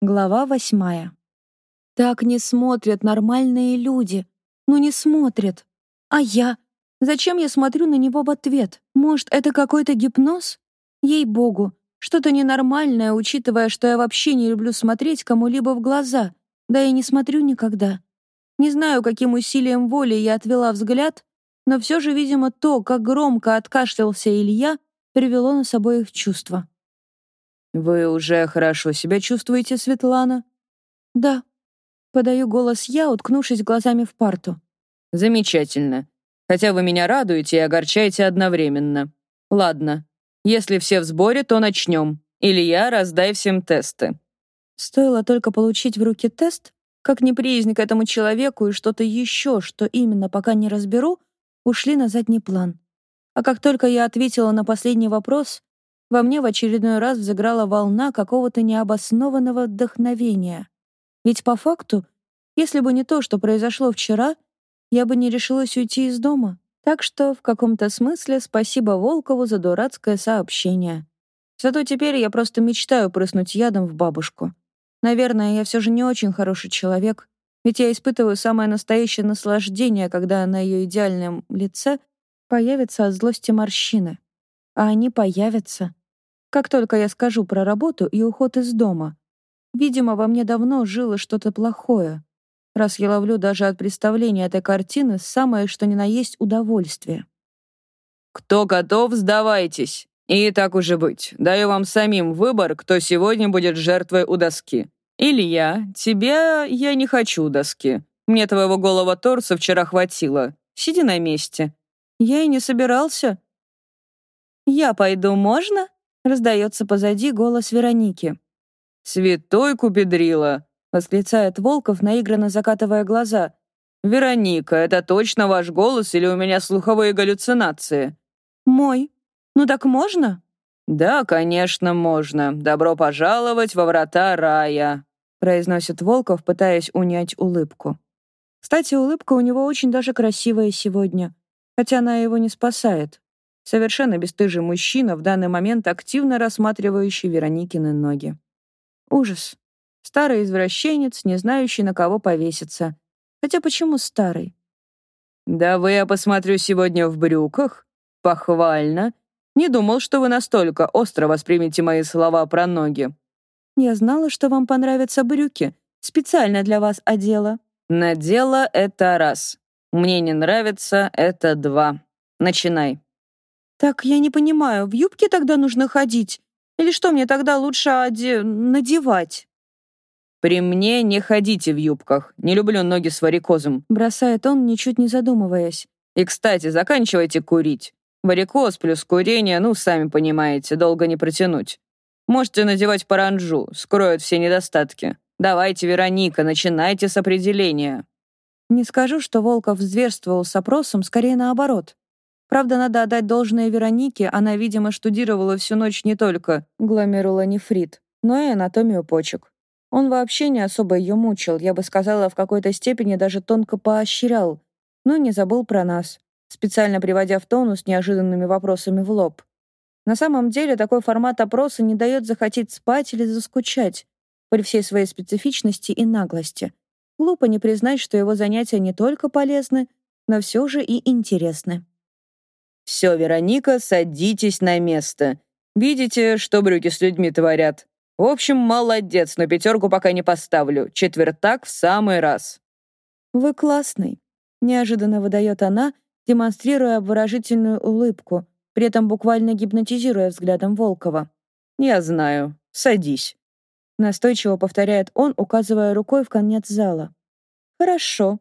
Глава восьмая. Так не смотрят нормальные люди. Ну не смотрят. А я? Зачем я смотрю на него в ответ? Может, это какой-то гипноз? Ей-богу, что-то ненормальное, учитывая, что я вообще не люблю смотреть кому-либо в глаза. Да и не смотрю никогда. Не знаю, каким усилием воли я отвела взгляд, но все же, видимо, то, как громко откашлялся Илья, привело нас обоих чувства. «Вы уже хорошо себя чувствуете, Светлана?» «Да». Подаю голос я, уткнувшись глазами в парту. «Замечательно. Хотя вы меня радуете и огорчаете одновременно. Ладно, если все в сборе, то начнем. Илья, раздай всем тесты». Стоило только получить в руки тест, как неприязнь к этому человеку и что-то еще, что именно пока не разберу, ушли на задний план. А как только я ответила на последний вопрос, во мне в очередной раз взыграла волна какого-то необоснованного вдохновения. Ведь по факту, если бы не то, что произошло вчера, я бы не решилась уйти из дома. Так что в каком-то смысле спасибо Волкову за дурацкое сообщение. Зато теперь я просто мечтаю прыснуть ядом в бабушку. Наверное, я все же не очень хороший человек, ведь я испытываю самое настоящее наслаждение, когда на ее идеальном лице появятся от злости морщины. А они появятся. Как только я скажу про работу и уход из дома. Видимо, во мне давно жило что-то плохое, раз я ловлю даже от представления этой картины самое что ни на есть удовольствие. «Кто готов, сдавайтесь. И так уже быть. Даю вам самим выбор, кто сегодня будет жертвой у доски. Или я. Тебя я не хочу у доски. Мне твоего голого торса вчера хватило. Сиди на месте». «Я и не собирался». «Я пойду, можно?» Раздается позади голос Вероники. «Святой Купидрила!» — восклицает Волков, наигранно закатывая глаза. «Вероника, это точно ваш голос или у меня слуховые галлюцинации?» «Мой. Ну так можно?» «Да, конечно, можно. Добро пожаловать во врата рая», — произносит Волков, пытаясь унять улыбку. Кстати, улыбка у него очень даже красивая сегодня, хотя она его не спасает. Совершенно бесстыжий мужчина, в данный момент активно рассматривающий Вероникины ноги. Ужас. Старый извращенец, не знающий, на кого повеситься. Хотя почему старый? «Да вы, я посмотрю, сегодня в брюках. Похвально. Не думал, что вы настолько остро воспримете мои слова про ноги». «Я знала, что вам понравятся брюки. Специально для вас одела». «Надела — это раз. Мне не нравится — это два. Начинай». «Так я не понимаю, в юбке тогда нужно ходить? Или что мне тогда лучше оде... надевать?» «При мне не ходите в юбках. Не люблю ноги с варикозом», — бросает он, ничуть не задумываясь. «И, кстати, заканчивайте курить. Варикоз плюс курение, ну, сами понимаете, долго не протянуть. Можете надевать паранджу, скроют все недостатки. Давайте, Вероника, начинайте с определения». Не скажу, что Волков зверствовал с опросом, скорее наоборот. Правда, надо отдать должное Веронике, она, видимо, штудировала всю ночь не только гломерулонефрит, но и анатомию почек. Он вообще не особо ее мучил, я бы сказала, в какой-то степени даже тонко поощрял, но не забыл про нас, специально приводя в тонус неожиданными вопросами в лоб. На самом деле, такой формат опроса не дает захотеть спать или заскучать, при всей своей специфичности и наглости. Глупо не признать, что его занятия не только полезны, но все же и интересны. «Все, Вероника, садитесь на место. Видите, что брюки с людьми творят? В общем, молодец, но пятерку пока не поставлю. Четвертак в самый раз». «Вы классный», — неожиданно выдает она, демонстрируя обворожительную улыбку, при этом буквально гипнотизируя взглядом Волкова. «Я знаю. Садись», — настойчиво повторяет он, указывая рукой в конец зала. «Хорошо»,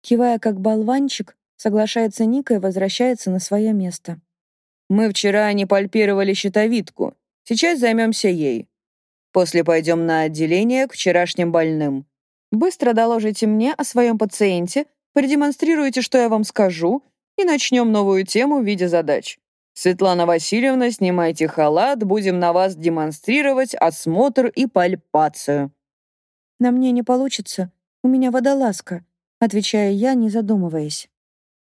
кивая как болванчик, Соглашается Ника и возвращается на свое место. «Мы вчера не пальпировали щитовидку. Сейчас займемся ей. После пойдем на отделение к вчерашним больным. Быстро доложите мне о своем пациенте, продемонстрируйте, что я вам скажу, и начнем новую тему в виде задач. Светлана Васильевна, снимайте халат, будем на вас демонстрировать осмотр и пальпацию». «На мне не получится. У меня водолазка», — отвечаю я, не задумываясь.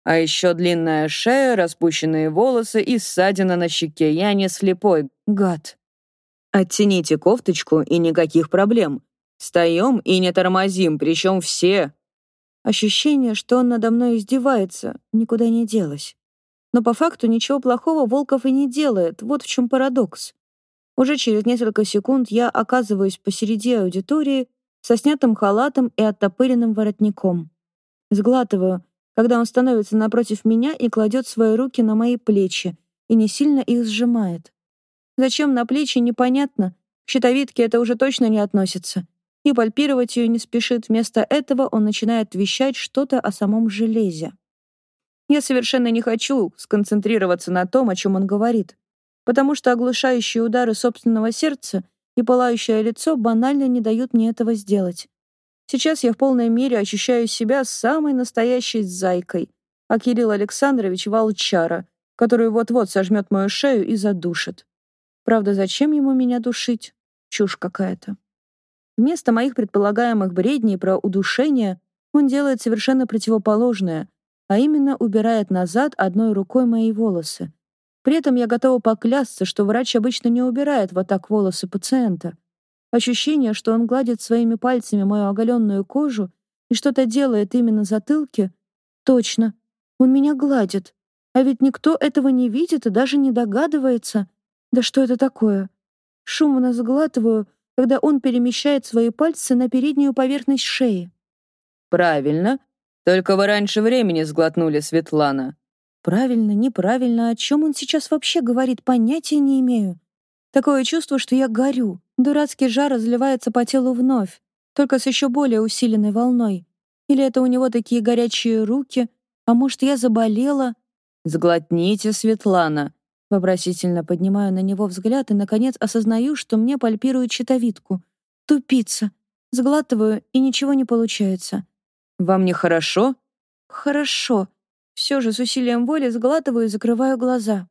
А еще длинная шея, распущенные волосы и ссадина на щеке. Я не слепой, гад. Оттяните кофточку, и никаких проблем. Встаем и не тормозим, причем все. Ощущение, что он надо мной издевается, никуда не делось. Но по факту ничего плохого Волков и не делает, вот в чем парадокс. Уже через несколько секунд я оказываюсь посреди аудитории со снятым халатом и оттопыренным воротником. Сглатываю, когда он становится напротив меня и кладет свои руки на мои плечи и не сильно их сжимает. Зачем на плечи, непонятно. К щитовидке это уже точно не относится. И пальпировать ее не спешит. Вместо этого он начинает вещать что-то о самом железе. Я совершенно не хочу сконцентрироваться на том, о чем он говорит, потому что оглушающие удары собственного сердца и пылающее лицо банально не дают мне этого сделать. Сейчас я в полной мере ощущаю себя самой настоящей зайкой, а Кирилл Александрович — волчара, который вот-вот сожмет мою шею и задушит. Правда, зачем ему меня душить? Чушь какая-то. Вместо моих предполагаемых бредней про удушение он делает совершенно противоположное, а именно убирает назад одной рукой мои волосы. При этом я готова поклясться, что врач обычно не убирает вот так волосы пациента. Ощущение, что он гладит своими пальцами мою оголенную кожу и что-то делает именно затылке. Точно, он меня гладит. А ведь никто этого не видит и даже не догадывается. Да что это такое? Шумно сглатываю, когда он перемещает свои пальцы на переднюю поверхность шеи. «Правильно. Только вы раньше времени сглотнули, Светлана». «Правильно, неправильно. О чем он сейчас вообще говорит, понятия не имею. Такое чувство, что я горю. Дурацкий жар разливается по телу вновь, только с еще более усиленной волной. Или это у него такие горячие руки, а может, я заболела? «Сглотните, Светлана!» Вопросительно поднимаю на него взгляд и, наконец, осознаю, что мне пальпирует щитовидку. Тупица. Сглатываю, и ничего не получается. «Вам нехорошо?» «Хорошо». Все же с усилием воли сглатываю и закрываю глаза.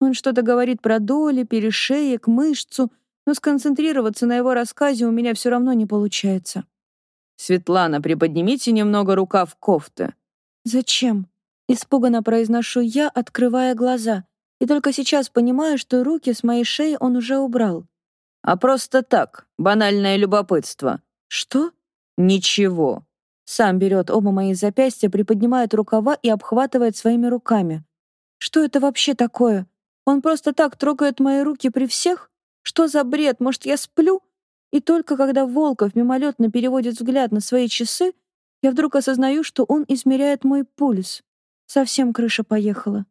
Он что-то говорит про доли, перешеек, мышцу — но сконцентрироваться на его рассказе у меня все равно не получается. «Светлана, приподнимите немного рукав кофты». «Зачем?» — испуганно произношу я, открывая глаза, и только сейчас понимаю, что руки с моей шеи он уже убрал. «А просто так, банальное любопытство». «Что?» «Ничего». Сам берет оба мои запястья, приподнимает рукава и обхватывает своими руками. «Что это вообще такое? Он просто так трогает мои руки при всех?» Что за бред? Может, я сплю? И только когда Волков мимолетно переводит взгляд на свои часы, я вдруг осознаю, что он измеряет мой пульс. Совсем крыша поехала.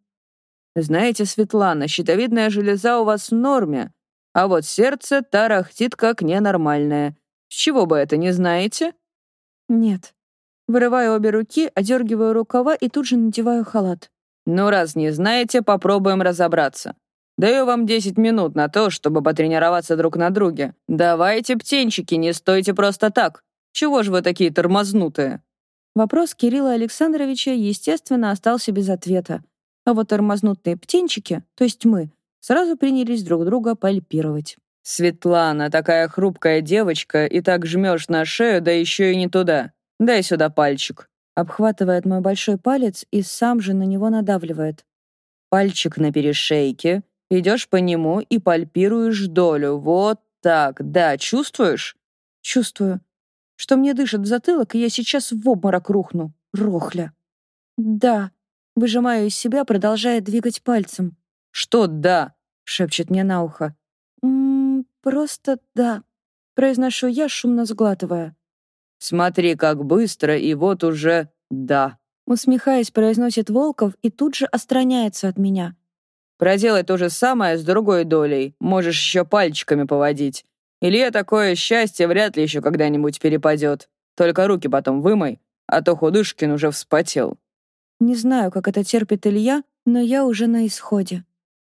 Знаете, Светлана, щитовидная железа у вас в норме, а вот сердце тарахтит как ненормальное. С чего бы это, не знаете? Нет. Вырываю обе руки, одергиваю рукава и тут же надеваю халат. Ну, раз не знаете, попробуем разобраться. Даю вам 10 минут на то, чтобы потренироваться друг на друге. Давайте, птенчики, не стойте просто так. Чего же вы такие тормознутые?» Вопрос Кирилла Александровича, естественно, остался без ответа. А вот тормознутые птенчики, то есть мы, сразу принялись друг друга пальпировать. «Светлана, такая хрупкая девочка, и так жмешь на шею, да еще и не туда. Дай сюда пальчик». Обхватывает мой большой палец и сам же на него надавливает. Пальчик на перешейке, Идешь по нему и пальпируешь долю. Вот так. Да, чувствуешь? Чувствую. Что мне дышит в затылок, и я сейчас в обморок рухну. Рохля. Да. Выжимаю из себя, продолжая двигать пальцем. Что «да»? Шепчет мне на ухо. «М -м, просто «да». Произношу я, шумно сглатывая. «Смотри, как быстро, и вот уже «да». Усмехаясь, произносит Волков и тут же остраняется от меня. Проделай то же самое с другой долей. Можешь еще пальчиками поводить. Илье такое счастье вряд ли еще когда-нибудь перепадет. Только руки потом вымой, а то Худышкин уже вспотел. Не знаю, как это терпит Илья, но я уже на исходе.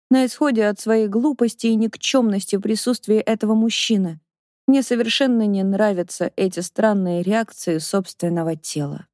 На исходе от своей глупости и никчемности в присутствии этого мужчины. Мне совершенно не нравятся эти странные реакции собственного тела.